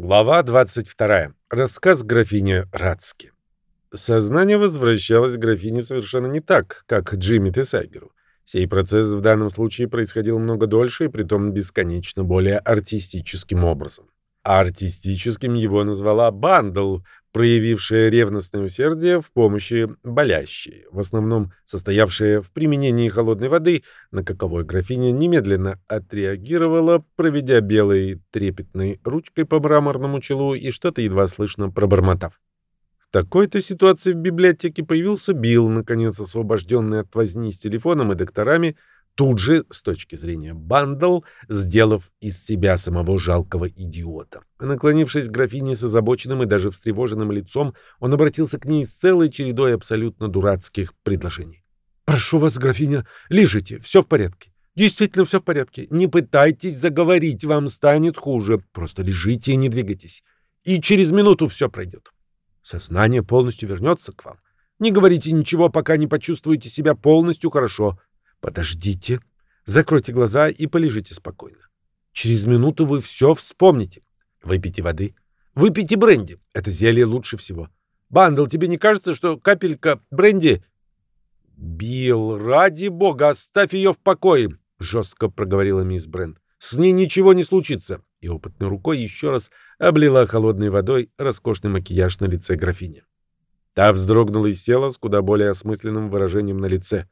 Глава 22. Рассказ графини Рацки. Сознание возвращалось к графине совершенно не так, как Джимми Тесайгеру. Сей процесс в данном случае происходил много дольше и притом бесконечно более артистическим образом. Артистическим его назвала Бандл, проявившая ревностное усердие в помощи болящей, в основном состоявшее в применении холодной воды, на каковой графиня немедленно отреагировала, проведя белой трепетной ручкой по мраморному челу и что-то едва слышно пробормотав. В такой-то ситуации в библиотеке появился Билл, наконец освобожденный от возни с телефоном и докторами, тут же, с точки зрения Бандл, сделав из себя самого жалкого идиота. Наклонившись к графине с озабоченным и даже встревоженным лицом, он обратился к ней с целой чередой абсолютно дурацких предложений. «Прошу вас, графиня, лежите, все в порядке. Действительно все в порядке. Не пытайтесь заговорить, вам станет хуже. Просто лежите и не двигайтесь. И через минуту все пройдет. Сознание полностью вернется к вам. Не говорите ничего, пока не почувствуете себя полностью хорошо. Подождите, закройте глаза и полежите спокойно. Через минуту вы все вспомните. Выпейте воды. Выпейте бренди. Это зелье лучше всего. Бандл, тебе не кажется, что капелька бренди... Билл, ради бога, оставь ее в покое, жестко проговорила мисс Брент. С ней ничего не случится. И опытной рукой еще раз облила холодной водой роскошный макияж на лице графини. Та вздрогнула и села с куда более осмысленным выражением на лице.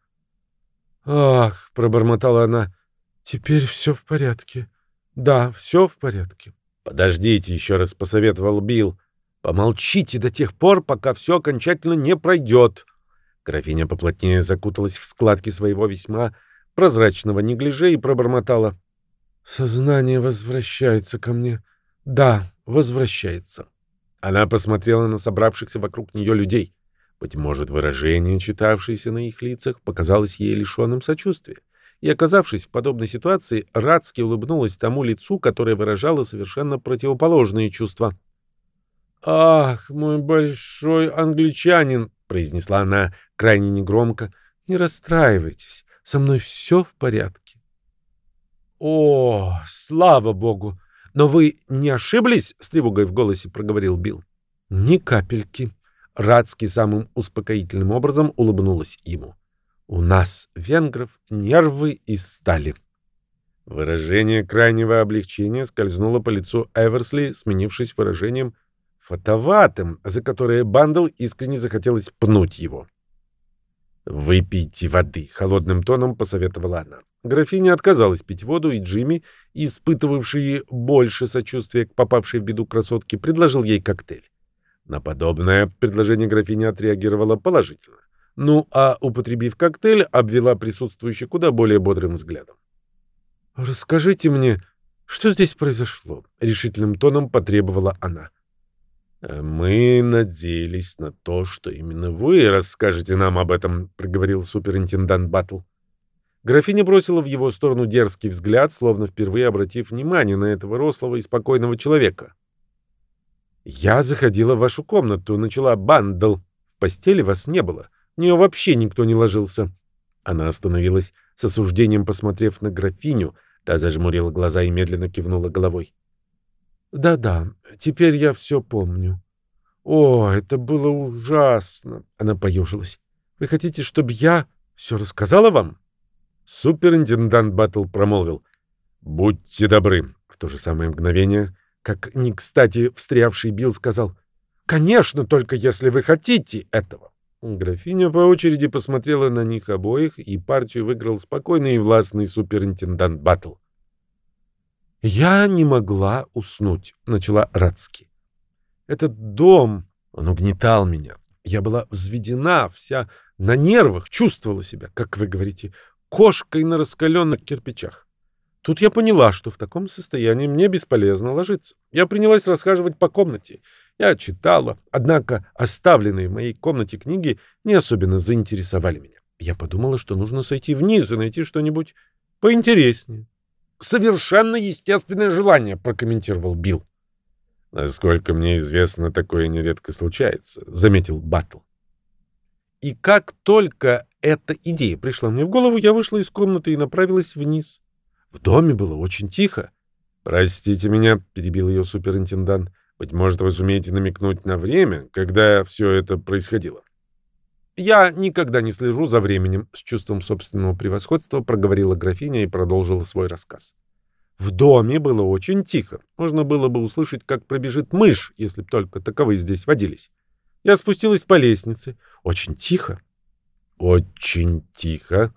«Ах!» — пробормотала она. «Теперь все в порядке. Да, все в порядке». «Подождите», — еще раз посоветовал Билл. «Помолчите до тех пор, пока все окончательно не пройдет». Графиня поплотнее закуталась в складки своего весьма прозрачного неглиже и пробормотала. «Сознание возвращается ко мне. Да, возвращается». Она посмотрела на собравшихся вокруг нее людей. Быть может, выражение, читавшееся на их лицах, показалось ей лишенным сочувствия. И, оказавшись в подобной ситуации, Радски улыбнулась тому лицу, которое выражало совершенно противоположные чувства. «Ах, мой большой англичанин!» — произнесла она крайне негромко. «Не расстраивайтесь, со мной все в порядке». «О, слава богу! Но вы не ошиблись?» — с тревогой в голосе проговорил Билл. «Ни капельки», Радский самым успокоительным образом улыбнулась ему. «У нас, венгров, нервы из стали». Выражение крайнего облегчения скользнуло по лицу Эверсли, сменившись выражением фотоватым, за которое Бандл искренне захотелось пнуть его. «Выпейте воды», — холодным тоном посоветовала она. Графиня отказалась пить воду, и Джимми, испытывавший больше сочувствия к попавшей в беду красотке, предложил ей коктейль. На подобное предложение графиня отреагировала положительно. Ну, а употребив коктейль, обвела присутствующих куда более бодрым взглядом. «Расскажите мне, что здесь произошло?» — решительным тоном потребовала она. «Э, «Мы надеялись на то, что именно вы расскажете нам об этом», — проговорил суперинтендант Баттл. Графиня бросила в его сторону дерзкий взгляд, словно впервые обратив внимание на этого рослого и спокойного человека. «Я заходила в вашу комнату, начала бандл. В постели вас не было. В нее вообще никто не ложился». Она остановилась, с осуждением посмотрев на графиню. Та зажмурила глаза и медленно кивнула головой. «Да-да, теперь я все помню». «О, это было ужасно!» Она поежилась. «Вы хотите, чтобы я все рассказала вам?» Суперинтендант Баттл промолвил. «Будьте добры». В то же самое мгновение как не кстати встрявший Билл сказал, «Конечно, только если вы хотите этого». Графиня по очереди посмотрела на них обоих, и партию выиграл спокойный и властный суперинтендант Баттл. «Я не могла уснуть», — начала Радски. «Этот дом, он угнетал меня. Я была взведена, вся на нервах, чувствовала себя, как вы говорите, кошкой на раскаленных кирпичах. Тут я поняла, что в таком состоянии мне бесполезно ложиться. Я принялась расхаживать по комнате. Я читала, однако оставленные в моей комнате книги не особенно заинтересовали меня. Я подумала, что нужно сойти вниз и найти что-нибудь поинтереснее. «Совершенно естественное желание», — прокомментировал Билл. «Насколько мне известно, такое нередко случается», — заметил Баттл. И как только эта идея пришла мне в голову, я вышла из комнаты и направилась вниз. В доме было очень тихо. «Простите меня», — перебил ее суперинтендант. «Быть может, вы сумеете намекнуть на время, когда все это происходило?» «Я никогда не слежу за временем», — с чувством собственного превосходства проговорила графиня и продолжила свой рассказ. В доме было очень тихо. Можно было бы услышать, как пробежит мышь, если б только таковые здесь водились. Я спустилась по лестнице. Очень тихо. Очень тихо.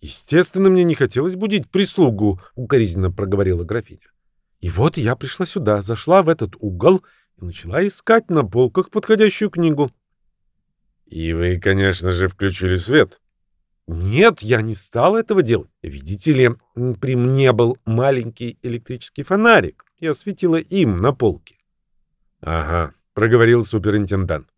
Естественно, мне не хотелось будить прислугу, укоризненно проговорила графиня. И вот я пришла сюда, зашла в этот угол и начала искать на полках подходящую книгу. И вы, конечно же, включили свет. Нет, я не стал этого делать. Видите ли, при мне был маленький электрический фонарик. Я светила им на полке. Ага, проговорил суперинтендант.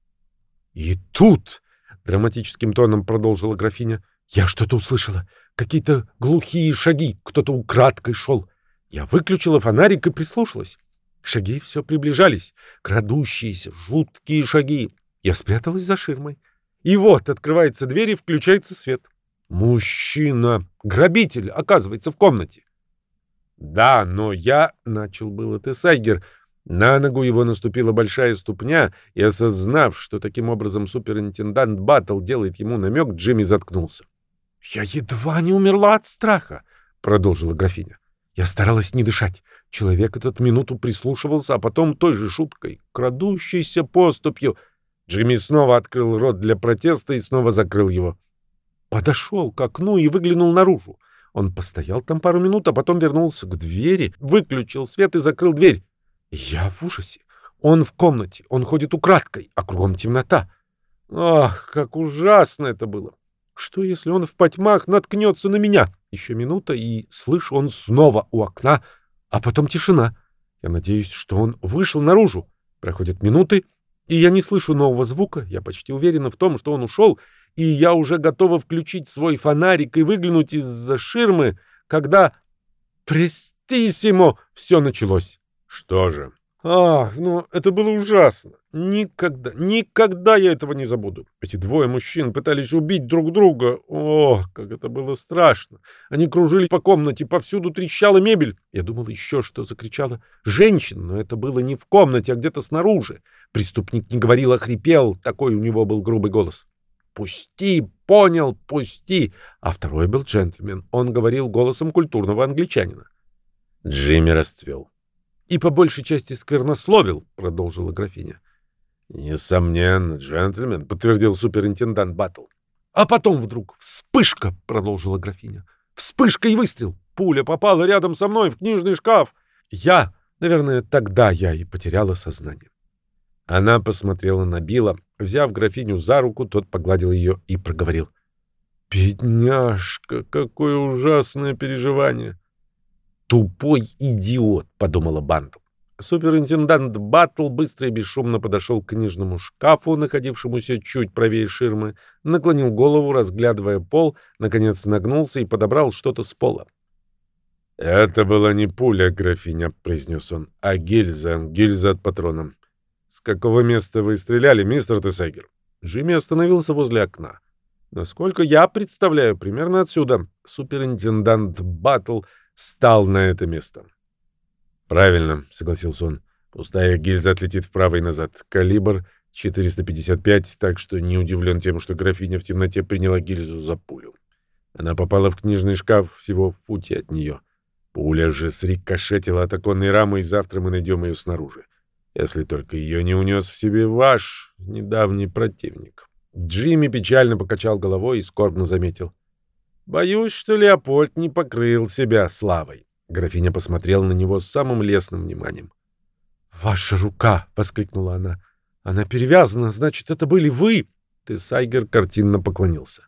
И тут, драматическим тоном продолжила графиня, я что-то услышала. Какие-то глухие шаги, кто-то украдкой шел. Я выключила фонарик и прислушалась. Шаги все приближались, крадущиеся, жуткие шаги. Я спряталась за ширмой. И вот открывается дверь и включается свет. Мужчина, грабитель, оказывается в комнате. Да, но я, — начал было Тесайгер, — на ногу его наступила большая ступня, и, осознав, что таким образом суперинтендант Баттл делает ему намек, Джимми заткнулся. — Я едва не умерла от страха, — продолжила графиня. Я старалась не дышать. Человек этот минуту прислушивался, а потом той же шуткой, крадущейся поступью. Джимми снова открыл рот для протеста и снова закрыл его. Подошел к окну и выглянул наружу. Он постоял там пару минут, а потом вернулся к двери, выключил свет и закрыл дверь. Я в ужасе. Он в комнате, он ходит украдкой, а кругом темнота. Ах, как ужасно это было! Что, если он в потьмах наткнется на меня? Еще минута, и слышу, он снова у окна, а потом тишина. Я надеюсь, что он вышел наружу. Проходят минуты, и я не слышу нового звука. Я почти уверена в том, что он ушел, и я уже готова включить свой фонарик и выглянуть из-за ширмы, когда... Престисимо! Все началось. Что же? Ах, ну это было ужасно. Никогда, никогда я этого не забуду. Эти двое мужчин пытались убить друг друга. Ох, как это было страшно. Они кружили по комнате, повсюду трещала мебель. Я думал еще, что закричала женщина, но это было не в комнате, а где-то снаружи. Преступник не говорил, а хрипел. Такой у него был грубый голос. «Пусти, понял, пусти!» А второй был джентльмен. Он говорил голосом культурного англичанина. Джимми расцвел и по большей части сквернословил, — продолжила графиня. — Несомненно, джентльмен, — подтвердил суперинтендант Баттл. — А потом вдруг вспышка, — продолжила графиня. Вспышка и выстрел. Пуля попала рядом со мной в книжный шкаф. Я, наверное, тогда я и потеряла сознание. Она посмотрела на Билла. Взяв графиню за руку, тот погладил ее и проговорил. — Бедняжка, какое ужасное переживание! «Тупой идиот», — подумала Бандл. Суперинтендант Баттл быстро и бесшумно подошел к книжному шкафу, находившемуся чуть правее ширмы, наклонил голову, разглядывая пол, наконец нагнулся и подобрал что-то с пола. «Это была не пуля, графиня», — произнес он, — «а гильза, гильза от патрона». «С какого места вы стреляли, мистер Тесегер?» Джимми остановился возле окна. «Насколько я представляю, примерно отсюда». Суперинтендант Баттл стал на это место. «Правильно», — согласился он. «Пустая гильза отлетит вправо и назад. Калибр 455, так что не удивлен тем, что графиня в темноте приняла гильзу за пулю. Она попала в книжный шкаф всего в футе от нее. Пуля же срикошетила от оконной рамы, и завтра мы найдем ее снаружи. Если только ее не унес в себе ваш недавний противник». Джимми печально покачал головой и скорбно заметил. Боюсь, что Леопольд не покрыл себя славой. Графиня посмотрела на него с самым лестным вниманием. «Ваша рука!» — воскликнула она. «Она перевязана, значит, это были вы!» Тесайгер картинно поклонился.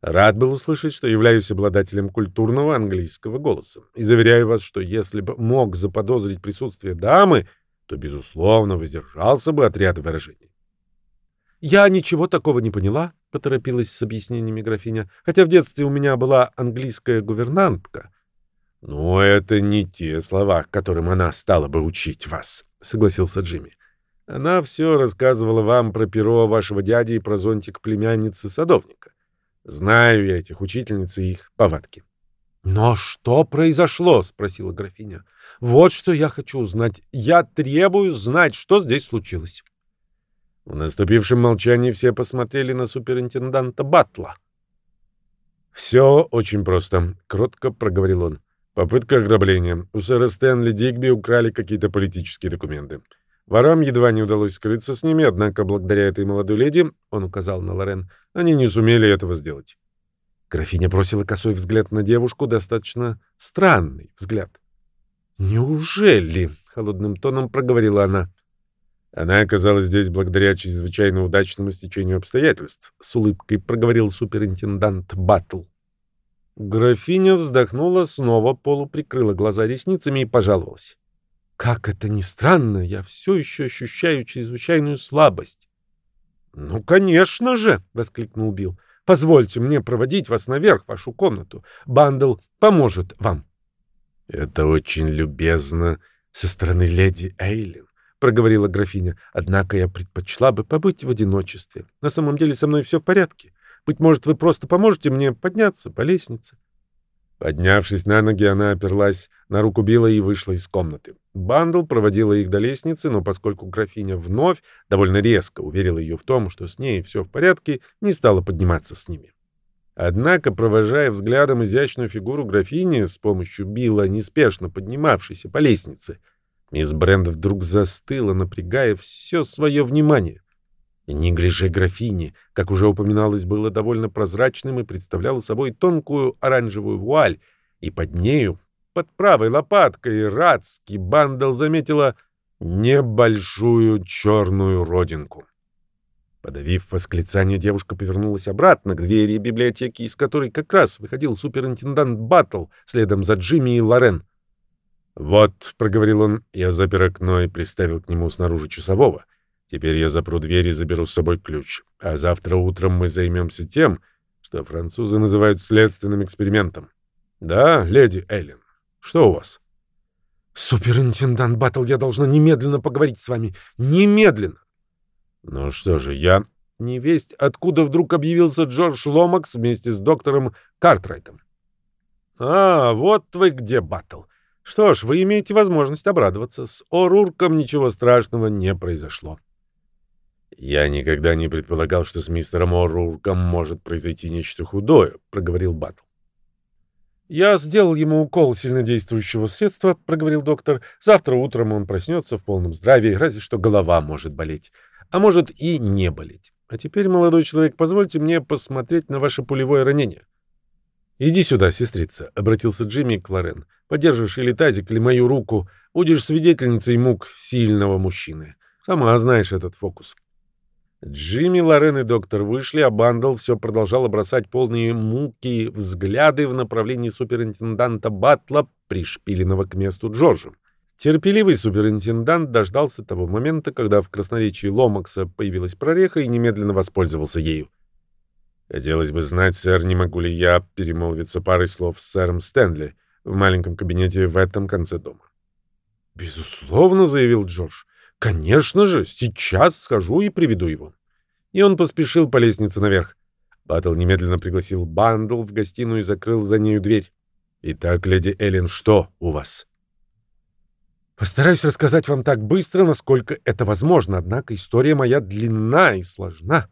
Рад был услышать, что являюсь обладателем культурного английского голоса. И заверяю вас, что если бы мог заподозрить присутствие дамы, то, безусловно, воздержался бы от ряда выражений. «Я ничего такого не поняла», — поторопилась с объяснениями графиня, «хотя в детстве у меня была английская гувернантка». «Ну, это не те слова, которым она стала бы учить вас», — согласился Джимми. «Она все рассказывала вам про перо вашего дяди и про зонтик племянницы садовника. Знаю я этих учительниц и их повадки». «Но что произошло?» — спросила графиня. «Вот что я хочу узнать. Я требую знать, что здесь случилось». В наступившем молчании все посмотрели на суперинтенданта Батла. «Все очень просто», — кротко проговорил он. «Попытка ограбления. У сэра Стэнли Дигби украли какие-то политические документы. Ворам едва не удалось скрыться с ними, однако благодаря этой молодой леди, он указал на Лорен, они не сумели этого сделать». Графиня бросила косой взгляд на девушку, достаточно странный взгляд. «Неужели?» — холодным тоном проговорила она. Она оказалась здесь благодаря чрезвычайно удачному стечению обстоятельств, с улыбкой проговорил суперинтендант Баттл. Графиня вздохнула, снова полуприкрыла глаза ресницами и пожаловалась. «Как это ни странно, я все еще ощущаю чрезвычайную слабость». «Ну, конечно же!» — воскликнул Билл. «Позвольте мне проводить вас наверх, в вашу комнату. Бандл поможет вам». «Это очень любезно со стороны леди Эйлин проговорила графиня. Однако я предпочла бы побыть в одиночестве. На самом деле со мной все в порядке. Быть может, вы просто поможете мне подняться по лестнице. Поднявшись на ноги, она оперлась на руку Билла и вышла из комнаты. Бандл проводила их до лестницы, но поскольку графиня вновь довольно резко уверила ее в том, что с ней все в порядке, не стала подниматься с ними. Однако, провожая взглядом изящную фигуру графини с помощью Билла, неспешно поднимавшейся по лестнице, Мисс Бренд вдруг застыла, напрягая все свое внимание. Неглиже графини, как уже упоминалось, было довольно прозрачным и представляло собой тонкую оранжевую вуаль, и под нею, под правой лопаткой, Радский бандал заметила небольшую черную родинку. Подавив восклицание, девушка повернулась обратно к двери библиотеки, из которой как раз выходил суперинтендант Баттл следом за Джимми и Лорен. «Вот», — проговорил он, — я запер окно и приставил к нему снаружи часового. Теперь я запру дверь и заберу с собой ключ. А завтра утром мы займемся тем, что французы называют следственным экспериментом. Да, леди Эллен, что у вас?» «Суперинтендант Баттл, я должна немедленно поговорить с вами. Немедленно!» «Ну что же, я...» Невесть, откуда вдруг объявился Джордж Ломакс вместе с доктором Картрайтом. «А, вот вы где, Баттл. Что ж, вы имеете возможность обрадоваться. С Орурком ничего страшного не произошло. «Я никогда не предполагал, что с мистером Орурком может произойти нечто худое», — проговорил Батл. «Я сделал ему укол сильнодействующего средства», — проговорил доктор. «Завтра утром он проснется в полном здравии, разве что голова может болеть. А может и не болеть. А теперь, молодой человек, позвольте мне посмотреть на ваше пулевое ранение». «Иди сюда, сестрица», — обратился Джимми к Лорен. «Подержишь или тазик, или мою руку. Будешь свидетельницей мук сильного мужчины. Сама знаешь этот фокус». Джимми, Лорен и доктор вышли, а Бандл все продолжал бросать полные муки взгляды в направлении суперинтенданта Батла, пришпиленного к месту Джорджем. Терпеливый суперинтендант дождался того момента, когда в красноречии Ломакса появилась прореха и немедленно воспользовался ею. Хотелось бы знать, сэр, не могу ли я перемолвиться парой слов с сэром Стэнли в маленьком кабинете в этом конце дома. «Безусловно», — заявил Джордж. «Конечно же, сейчас схожу и приведу его». И он поспешил по лестнице наверх. Баттл немедленно пригласил Бандл в гостиную и закрыл за нею дверь. «Итак, леди Эллен, что у вас?» «Постараюсь рассказать вам так быстро, насколько это возможно, однако история моя длинна и сложна».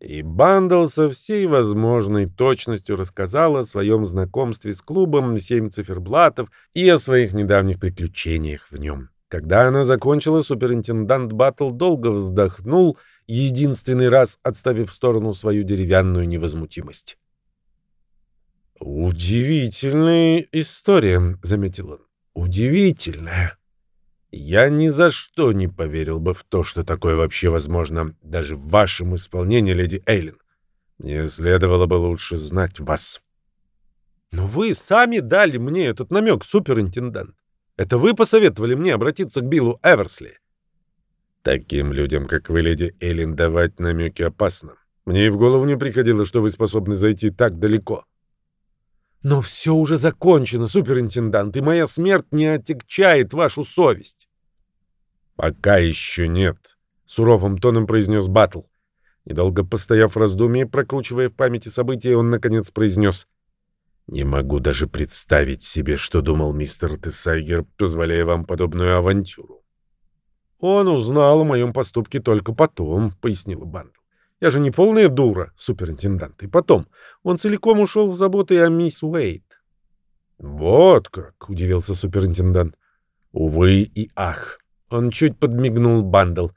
И Бандл со всей возможной точностью рассказал о своем знакомстве с клубом «Семь циферблатов» и о своих недавних приключениях в нем. Когда она закончила, суперинтендант Баттл долго вздохнул, единственный раз отставив в сторону свою деревянную невозмутимость. «Удивительная история», — заметил он. «Удивительная». Я ни за что не поверил бы в то, что такое вообще возможно, даже в вашем исполнении, леди Эйлин. Мне следовало бы лучше знать вас. Но вы сами дали мне этот намек, суперинтендант. Это вы посоветовали мне обратиться к Биллу Эверсли. Таким людям, как вы, леди Эйлин, давать намеки опасно. Мне и в голову не приходило, что вы способны зайти так далеко. Но все уже закончено, суперинтендант, и моя смерть не отягчает вашу совесть. Пока еще нет, суровым тоном произнес Батл. Недолго постояв в раздумье, прокручивая в памяти события, он наконец произнес. Не могу даже представить себе, что думал мистер Тесайгер, позволяя вам подобную авантюру. Он узнал о моем поступке только потом, пояснила Бандл. Я же не полная дура, суперинтендант. И потом, он целиком ушел в заботы о мисс Уэйт. Вот как, удивился суперинтендант. Увы и ах. Он чуть подмигнул Бандл.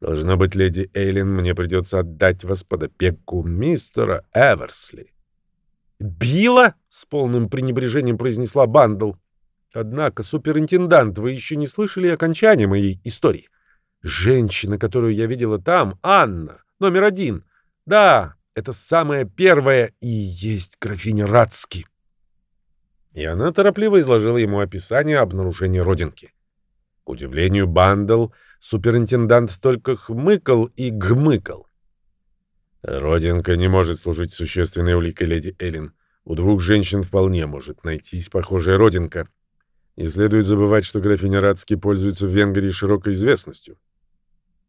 Должно быть, леди Эйлин, мне придется отдать вас под опеку мистера Эверсли. «Билла?» — с полным пренебрежением произнесла Бандл. «Однако, суперинтендант, вы еще не слышали окончания моей истории. Женщина, которую я видела там, Анна, номер один. Да, это самая первая и есть графиня Радски». И она торопливо изложила ему описание обнаружения родинки. К удивлению Бандл, суперинтендант только хмыкал и гмыкал. Родинка не может служить существенной уликой, леди Эллен. У двух женщин вполне может найтись похожая родинка. Не следует забывать, что графиня Радски пользуется в Венгрии широкой известностью.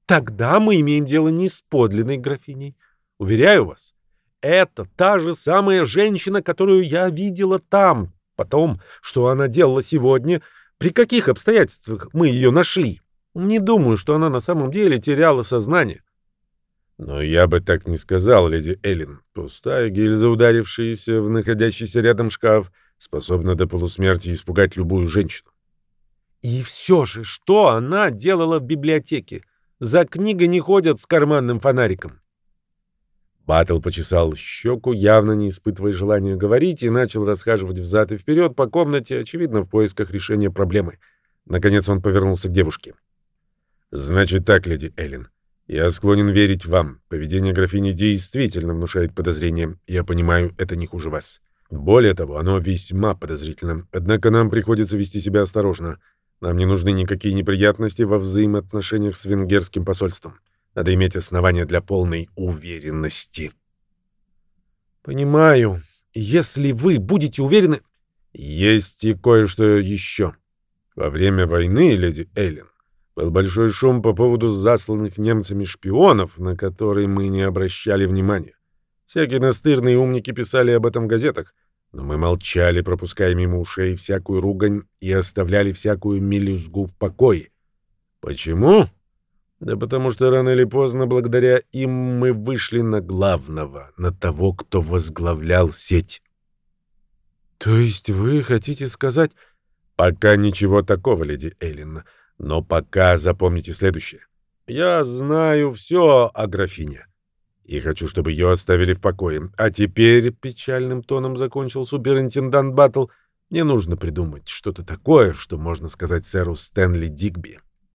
Тогда мы имеем дело не с подлинной графиней. Уверяю вас, это та же самая женщина, которую я видела там. Потом, что она делала сегодня, при каких обстоятельствах мы ее нашли. Не думаю, что она на самом деле теряла сознание. Но я бы так не сказал, леди Эллен. Пустая гильза, ударившаяся в находящийся рядом шкаф, способна до полусмерти испугать любую женщину. И все же, что она делала в библиотеке? За книгой не ходят с карманным фонариком. Баттл почесал щеку, явно не испытывая желания говорить, и начал расхаживать взад и вперед по комнате, очевидно, в поисках решения проблемы. Наконец он повернулся к девушке. «Значит так, леди Эллен, я склонен верить вам. Поведение графини действительно внушает подозрения. Я понимаю, это не хуже вас. Более того, оно весьма подозрительно. Однако нам приходится вести себя осторожно. Нам не нужны никакие неприятности во взаимоотношениях с венгерским посольством. Надо иметь основания для полной уверенности. Понимаю. Если вы будете уверены... Есть и кое-что еще. Во время войны, леди Эллен, был большой шум по поводу засланных немцами шпионов, на которые мы не обращали внимания. Всякие настырные умники писали об этом в газетах, но мы молчали, пропуская мимо ушей всякую ругань и оставляли всякую мелюзгу в покое. Почему? Да потому что рано или поздно, благодаря им, мы вышли на главного, на того, кто возглавлял сеть. То есть вы хотите сказать... Пока ничего такого, леди Эллен. Но пока запомните следующее. Я знаю все о графине. И хочу, чтобы ее оставили в покое. А теперь, — печальным тоном закончил суперинтендант Баттл, — мне нужно придумать что-то такое, что можно сказать сэру Стэнли Дигби.